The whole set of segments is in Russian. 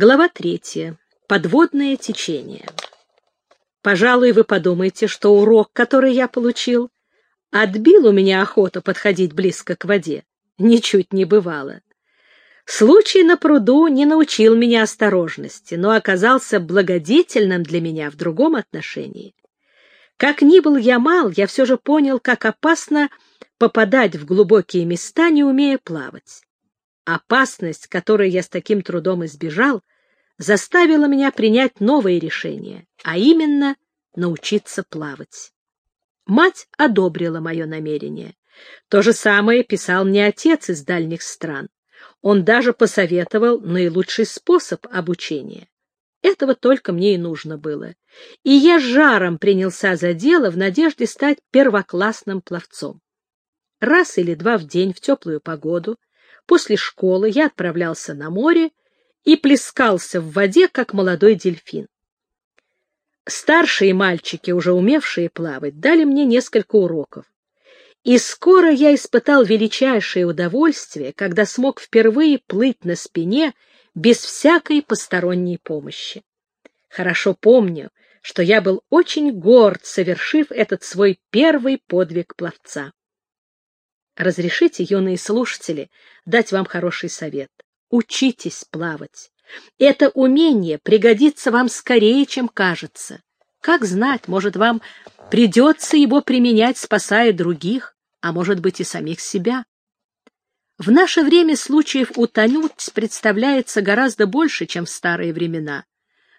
Глава третья. Подводное течение. Пожалуй, вы подумаете, что урок, который я получил, отбил у меня охоту подходить близко к воде. Ничуть не бывало. Случай на пруду не научил меня осторожности, но оказался благодетельным для меня в другом отношении. Как ни был я мал, я все же понял, как опасно попадать в глубокие места, не умея плавать. Опасность, которой я с таким трудом избежал, заставила меня принять новое решение, а именно научиться плавать. Мать одобрила мое намерение. То же самое писал мне отец из дальних стран. Он даже посоветовал наилучший способ обучения. Этого только мне и нужно было. И я жаром принялся за дело в надежде стать первоклассным пловцом. Раз или два в день в теплую погоду После школы я отправлялся на море и плескался в воде, как молодой дельфин. Старшие мальчики, уже умевшие плавать, дали мне несколько уроков. И скоро я испытал величайшее удовольствие, когда смог впервые плыть на спине без всякой посторонней помощи. Хорошо помню, что я был очень горд, совершив этот свой первый подвиг пловца. Разрешите, юные слушатели, дать вам хороший совет. Учитесь плавать. Это умение пригодится вам скорее, чем кажется. Как знать, может, вам придется его применять, спасая других, а может быть и самих себя. В наше время случаев утонуть представляется гораздо больше, чем в старые времена.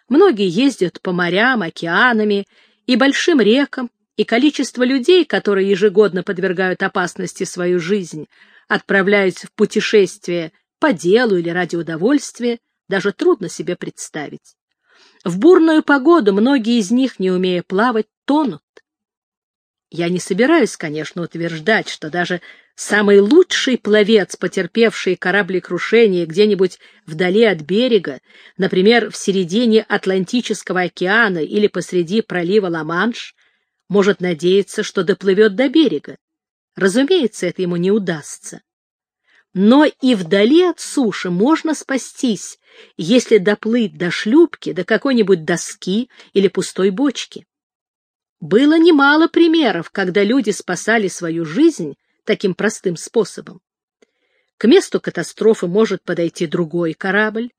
Многие ездят по морям, океанами и большим рекам, и количество людей, которые ежегодно подвергают опасности свою жизнь, отправляясь в путешествие по делу или ради удовольствия, даже трудно себе представить. В бурную погоду многие из них, не умея плавать, тонут. Я не собираюсь, конечно, утверждать, что даже самый лучший пловец, потерпевший кораблекрушение где-нибудь вдали от берега, например, в середине Атлантического океана или посреди пролива Ла-Манш, может надеяться, что доплывет до берега. Разумеется, это ему не удастся. Но и вдали от суши можно спастись, если доплыть до шлюпки, до какой-нибудь доски или пустой бочки. Было немало примеров, когда люди спасали свою жизнь таким простым способом. К месту катастрофы может подойти другой корабль,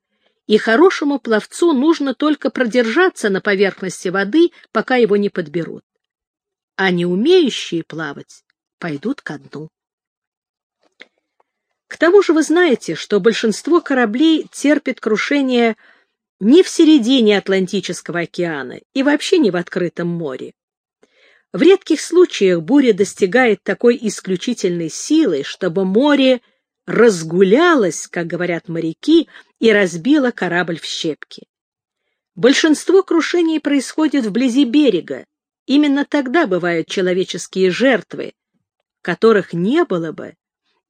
и хорошему пловцу нужно только продержаться на поверхности воды, пока его не подберут а не умеющие плавать пойдут ко дну. К тому же вы знаете, что большинство кораблей терпит крушение не в середине Атлантического океана и вообще не в открытом море. В редких случаях буря достигает такой исключительной силы, чтобы море разгулялось, как говорят моряки, и разбило корабль в щепки. Большинство крушений происходит вблизи берега, Именно тогда бывают человеческие жертвы, которых не было бы,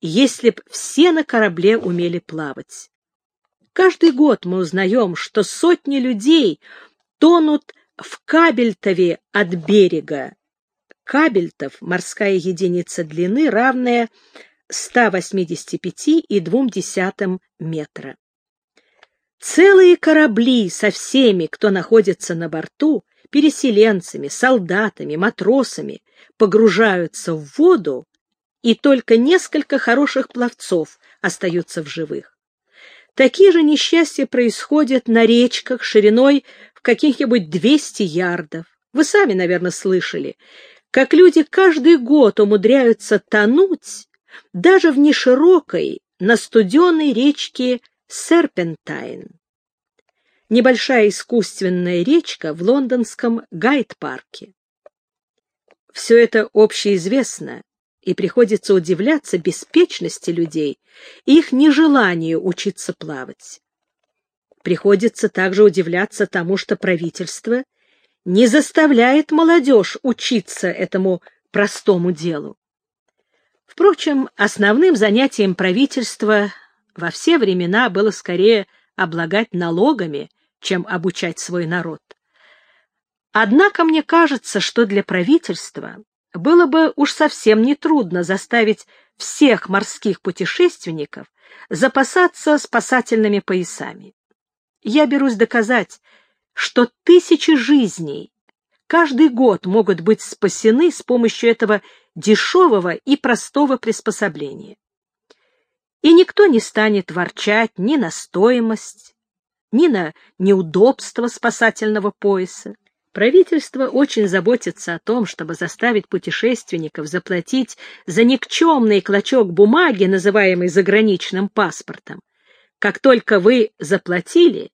если б все на корабле умели плавать. Каждый год мы узнаем, что сотни людей тонут в Кабельтове от берега. Кабельтов — морская единица длины, равная 185,2 метра. Целые корабли со всеми, кто находится на борту, переселенцами, солдатами, матросами погружаются в воду, и только несколько хороших пловцов остаются в живых. Такие же несчастья происходят на речках шириной в каких-нибудь 200 ярдов. Вы сами, наверное, слышали, как люди каждый год умудряются тонуть даже в неширокой, на студеной речке Серпентайн небольшая искусственная речка в лондонском Гайд-парке. Все это общеизвестно, и приходится удивляться беспечности людей и их нежеланию учиться плавать. Приходится также удивляться тому, что правительство не заставляет молодежь учиться этому простому делу. Впрочем, основным занятием правительства во все времена было скорее облагать налогами чем обучать свой народ. Однако мне кажется, что для правительства было бы уж совсем нетрудно заставить всех морских путешественников запасаться спасательными поясами. я берусь доказать, что тысячи жизней каждый год могут быть спасены с помощью этого дешевого и простого приспособления. И никто не станет ворчать ни на стоимость, ни на неудобство спасательного пояса. Правительство очень заботится о том, чтобы заставить путешественников заплатить за никчемный клочок бумаги, называемый заграничным паспортом. Как только вы заплатили,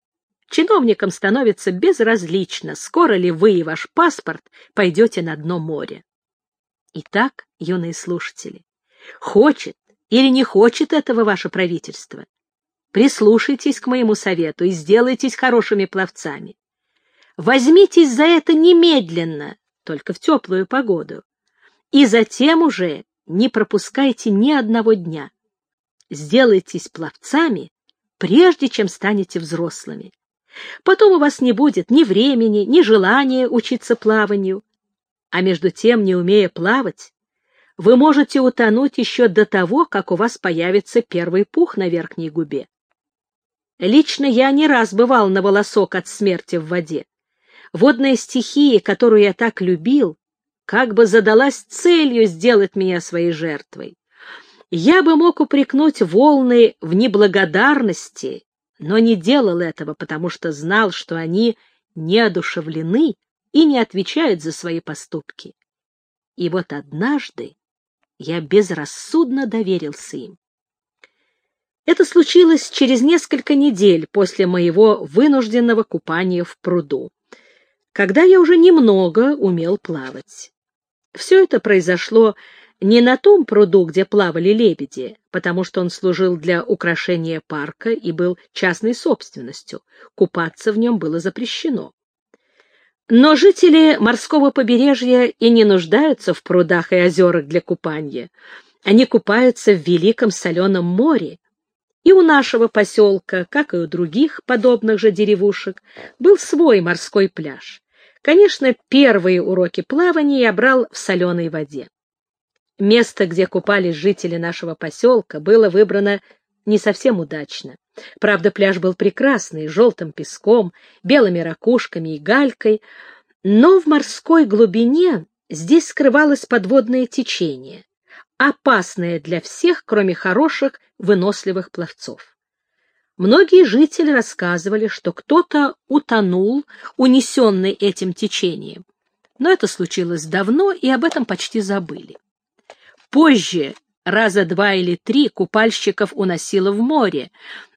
чиновникам становится безразлично, скоро ли вы и ваш паспорт пойдете на дно моря. Итак, юные слушатели, хочет или не хочет этого ваше правительство? Прислушайтесь к моему совету и сделайтесь хорошими пловцами. Возьмитесь за это немедленно, только в теплую погоду. И затем уже не пропускайте ни одного дня. Сделайтесь пловцами, прежде чем станете взрослыми. Потом у вас не будет ни времени, ни желания учиться плаванию. А между тем, не умея плавать, вы можете утонуть еще до того, как у вас появится первый пух на верхней губе. Лично я не раз бывал на волосок от смерти в воде. Водная стихия, которую я так любил, как бы задалась целью сделать меня своей жертвой. Я бы мог упрекнуть волны в неблагодарности, но не делал этого, потому что знал, что они неодушевлены и не отвечают за свои поступки. И вот однажды я безрассудно доверился им. Это случилось через несколько недель после моего вынужденного купания в пруду, когда я уже немного умел плавать. Все это произошло не на том пруду, где плавали лебеди, потому что он служил для украшения парка и был частной собственностью. Купаться в нем было запрещено. Но жители морского побережья и не нуждаются в прудах и озерах для купания. Они купаются в великом соленом море, и у нашего поселка, как и у других подобных же деревушек, был свой морской пляж. Конечно, первые уроки плавания я брал в соленой воде. Место, где купались жители нашего поселка, было выбрано не совсем удачно. Правда, пляж был прекрасный, желтым песком, белыми ракушками и галькой, но в морской глубине здесь скрывалось подводное течение, опасное для всех, кроме хороших выносливых пловцов. Многие жители рассказывали, что кто-то утонул, унесенный этим течением. Но это случилось давно, и об этом почти забыли. Позже, раза два или три, купальщиков уносило в море,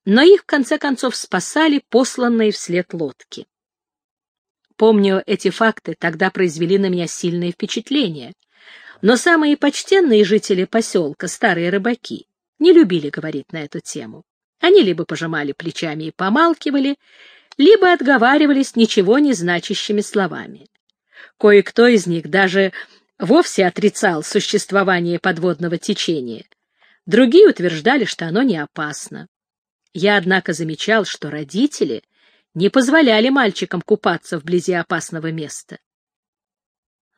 но их, в конце концов, спасали посланные вслед лодки. Помню, эти факты тогда произвели на меня сильное впечатление. Но самые почтенные жители поселка, старые рыбаки, не любили говорить на эту тему. Они либо пожимали плечами и помалкивали, либо отговаривались ничего не значащими словами. Кое-кто из них даже вовсе отрицал существование подводного течения. Другие утверждали, что оно не опасно. Я, однако, замечал, что родители не позволяли мальчикам купаться вблизи опасного места.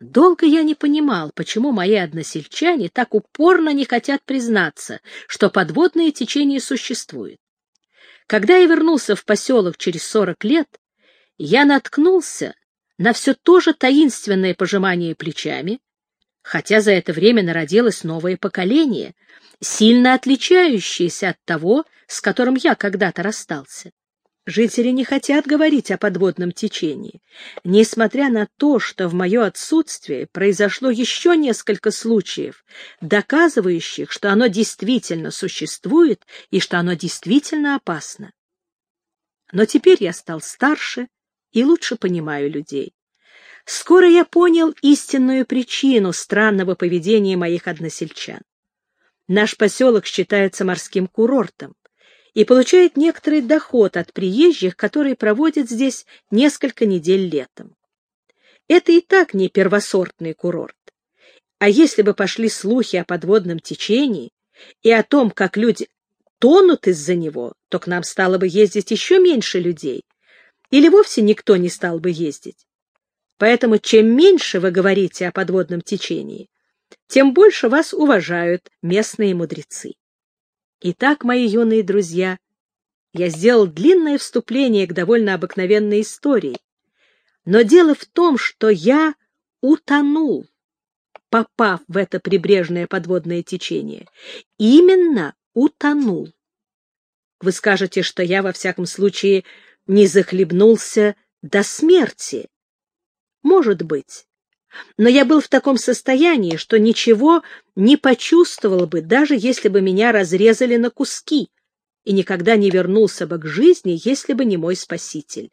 Долго я не понимал, почему мои односельчане так упорно не хотят признаться, что подводное течение существует. Когда я вернулся в поселок через сорок лет, я наткнулся на все то же таинственное пожимание плечами, хотя за это время народилось новое поколение, сильно отличающееся от того, с которым я когда-то расстался. Жители не хотят говорить о подводном течении, несмотря на то, что в мое отсутствие произошло еще несколько случаев, доказывающих, что оно действительно существует и что оно действительно опасно. Но теперь я стал старше и лучше понимаю людей. Скоро я понял истинную причину странного поведения моих односельчан. Наш поселок считается морским курортом и получает некоторый доход от приезжих, которые проводят здесь несколько недель летом. Это и так не первосортный курорт. А если бы пошли слухи о подводном течении и о том, как люди тонут из-за него, то к нам стало бы ездить еще меньше людей, или вовсе никто не стал бы ездить. Поэтому чем меньше вы говорите о подводном течении, тем больше вас уважают местные мудрецы. Итак, мои юные друзья, я сделал длинное вступление к довольно обыкновенной истории. Но дело в том, что я утонул, попав в это прибрежное подводное течение. Именно утонул. Вы скажете, что я, во всяком случае, не захлебнулся до смерти. Может быть. Но я был в таком состоянии, что ничего не почувствовал бы, даже если бы меня разрезали на куски, и никогда не вернулся бы к жизни, если бы не мой спаситель.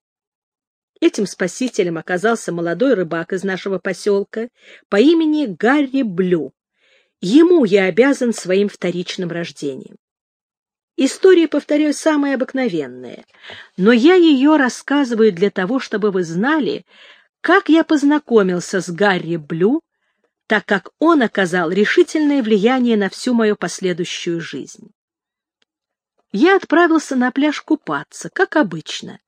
Этим спасителем оказался молодой рыбак из нашего поселка по имени Гарри Блю. Ему я обязан своим вторичным рождением. История, повторяю, самая обыкновенная, но я ее рассказываю для того, чтобы вы знали, как я познакомился с Гарри Блю, так как он оказал решительное влияние на всю мою последующую жизнь. Я отправился на пляж купаться, как обычно,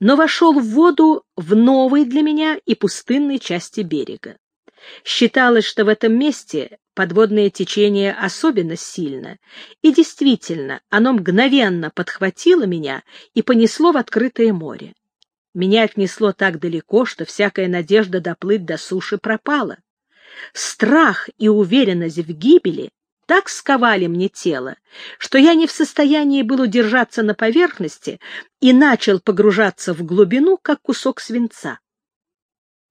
но вошел в воду в новой для меня и пустынной части берега. Считалось, что в этом месте подводное течение особенно сильно, и действительно, оно мгновенно подхватило меня и понесло в открытое море. Меня отнесло так далеко, что всякая надежда доплыть до суши пропала. Страх и уверенность в гибели так сковали мне тело, что я не в состоянии был удержаться на поверхности и начал погружаться в глубину, как кусок свинца.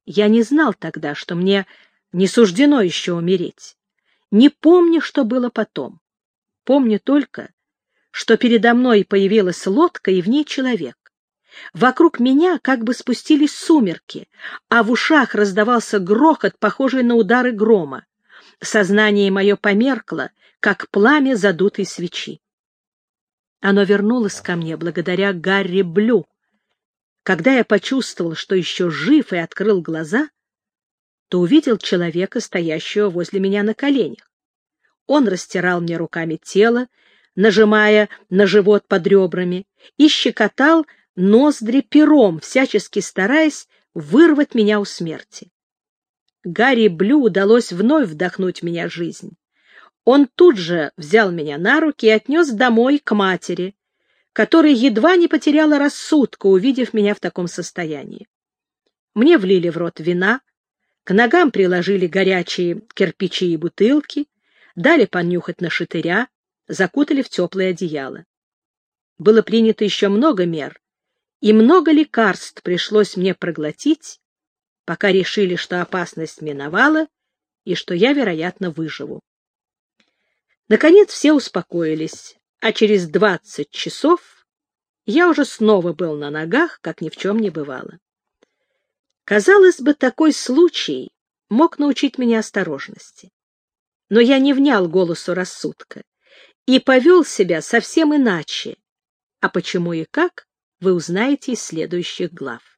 Я не знал тогда, что мне не суждено еще умереть. Не помню, что было потом. Помню только, что передо мной появилась лодка и в ней человек. Вокруг меня как бы спустились сумерки, а в ушах раздавался грохот, похожий на удары грома. Сознание мое померкло, как пламя задутой свечи. Оно вернулось ко мне благодаря Гарри Блю. Когда я почувствовал, что еще жив и открыл глаза, то увидел человека, стоящего возле меня на коленях. Он растирал мне руками тело, нажимая на живот под ребрами, и щекотал ноздри пером, всячески стараясь вырвать меня у смерти. Гарри Блю удалось вновь вдохнуть в меня жизнь. Он тут же взял меня на руки и отнес домой к матери, которая едва не потеряла рассудка, увидев меня в таком состоянии. Мне влили в рот вина, к ногам приложили горячие кирпичи и бутылки, дали понюхать на шатыря, закутали в теплое одеяло. Было принято еще много мер, и много лекарств пришлось мне проглотить, пока решили, что опасность миновала и что я, вероятно, выживу. Наконец все успокоились, а через двадцать часов я уже снова был на ногах, как ни в чем не бывало. Казалось бы, такой случай мог научить меня осторожности. Но я не внял голосу рассудка и повел себя совсем иначе, а почему и как, вы узнаете из следующих глав.